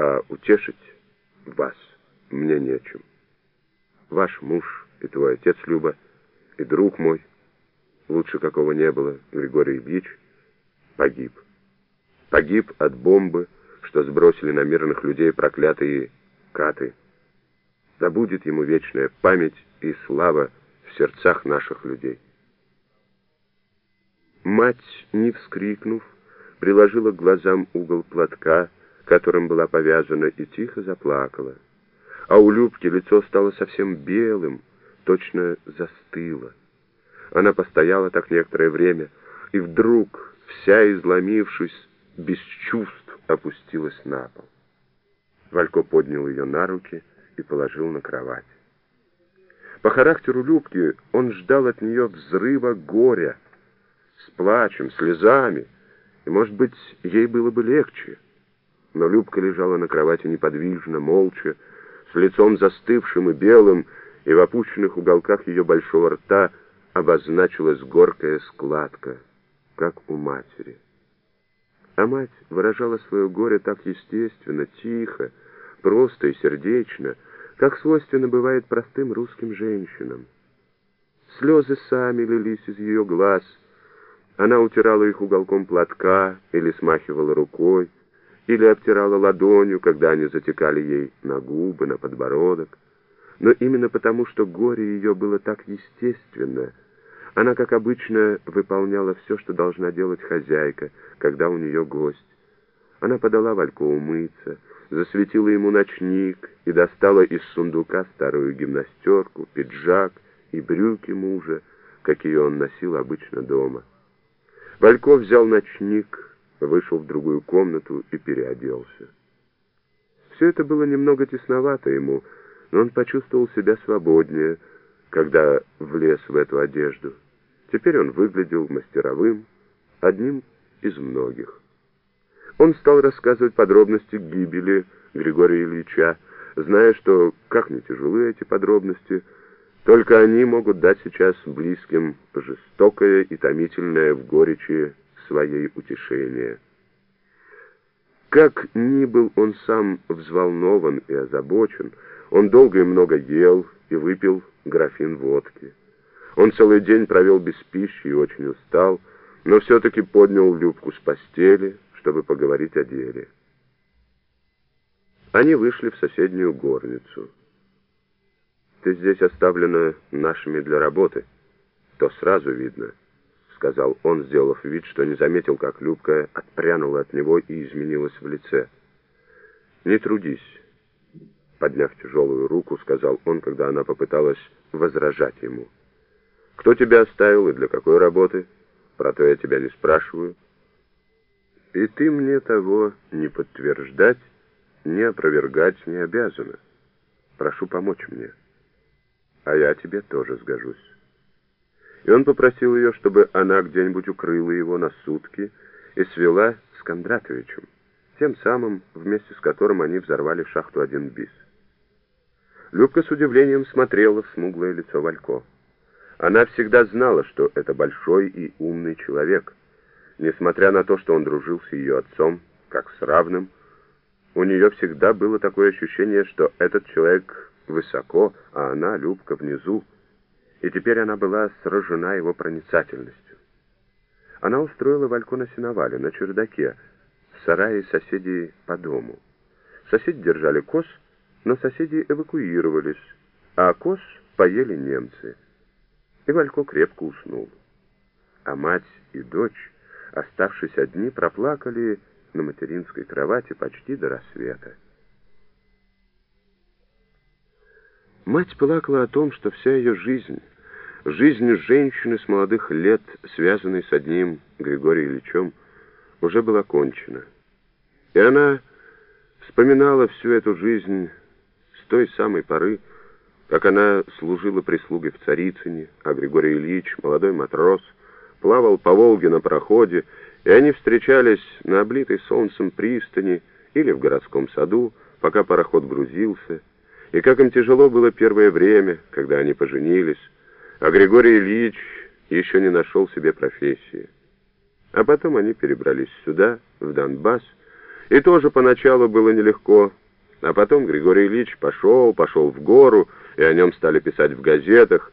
а утешить вас мне нечем. Ваш муж и твой отец, Люба, и друг мой, лучше какого не было, Григорий Ильич, погиб. Погиб от бомбы, что сбросили на мирных людей проклятые каты. Да будет ему вечная память и слава в сердцах наших людей. Мать, не вскрикнув, приложила к глазам угол платка, которым была повязана, и тихо заплакала. А у Любки лицо стало совсем белым, точно застыло. Она постояла так некоторое время, и вдруг, вся изломившись, без чувств опустилась на пол. Валько поднял ее на руки и положил на кровать. По характеру Любки он ждал от нее взрыва горя, с плачем, слезами, и, может быть, ей было бы легче. Но Любка лежала на кровати неподвижно, молча, с лицом застывшим и белым, и в опущенных уголках ее большого рта обозначилась горкая складка, как у матери. А мать выражала свое горе так естественно, тихо, просто и сердечно, как свойственно бывает простым русским женщинам. Слезы сами лились из ее глаз, она утирала их уголком платка или смахивала рукой, или обтирала ладонью, когда они затекали ей на губы, на подбородок. Но именно потому, что горе ее было так естественно, она, как обычно, выполняла все, что должна делать хозяйка, когда у нее гость. Она подала Вальку умыться, засветила ему ночник и достала из сундука старую гимнастерку, пиджак и брюки мужа, какие он носил обычно дома. Валько взял ночник, вышел в другую комнату и переоделся. Все это было немного тесновато ему, но он почувствовал себя свободнее, когда влез в эту одежду. Теперь он выглядел мастеровым, одним из многих. Он стал рассказывать подробности гибели Григория Ильича, зная, что, как не тяжелы эти подробности, только они могут дать сейчас близким жестокое и томительное в горечи своей утешение. Как ни был он сам взволнован и озабочен, он долго и много ел и выпил графин водки. Он целый день провел без пищи и очень устал, но все-таки поднял Любку с постели, чтобы поговорить о деле. Они вышли в соседнюю горницу. «Ты здесь оставлена нашими для работы, то сразу видно», — сказал он, сделав вид, что не заметил, как Любка отпрянула от него и изменилась в лице. «Не трудись», — подняв тяжелую руку, сказал он, когда она попыталась возражать ему. «Кто тебя оставил и для какой работы? Про то я тебя не спрашиваю. И ты мне того не подтверждать, не опровергать не обязана. Прошу помочь мне» а я тебе тоже сгожусь. И он попросил ее, чтобы она где-нибудь укрыла его на сутки и свела с Кондратовичем, тем самым, вместе с которым они взорвали шахту один бис. Любка с удивлением смотрела в смуглое лицо Валько. Она всегда знала, что это большой и умный человек. Несмотря на то, что он дружил с ее отцом, как с равным, у нее всегда было такое ощущение, что этот человек высоко, а она, Любка, внизу, и теперь она была сражена его проницательностью. Она устроила Вальку на сеновале, на чердаке, в сарае соседей по дому. Соседи держали коз, но соседи эвакуировались, а коз поели немцы. И Валько крепко уснул. А мать и дочь, оставшись одни, проплакали на материнской кровати почти до рассвета. Мать плакала о том, что вся ее жизнь, жизнь женщины с молодых лет, связанной с одним Григорием Ильичем, уже была кончена. И она вспоминала всю эту жизнь с той самой поры, как она служила прислугой в Царицыне, а Григорий Ильич, молодой матрос, плавал по Волге на проходе, и они встречались на облитой солнцем пристани или в городском саду, пока пароход грузился, и как им тяжело было первое время, когда они поженились, а Григорий Ильич еще не нашел себе профессии. А потом они перебрались сюда, в Донбасс, И тоже поначалу было нелегко. А потом Григорий Ильич пошел, пошел в гору, и о нем стали писать в газетах,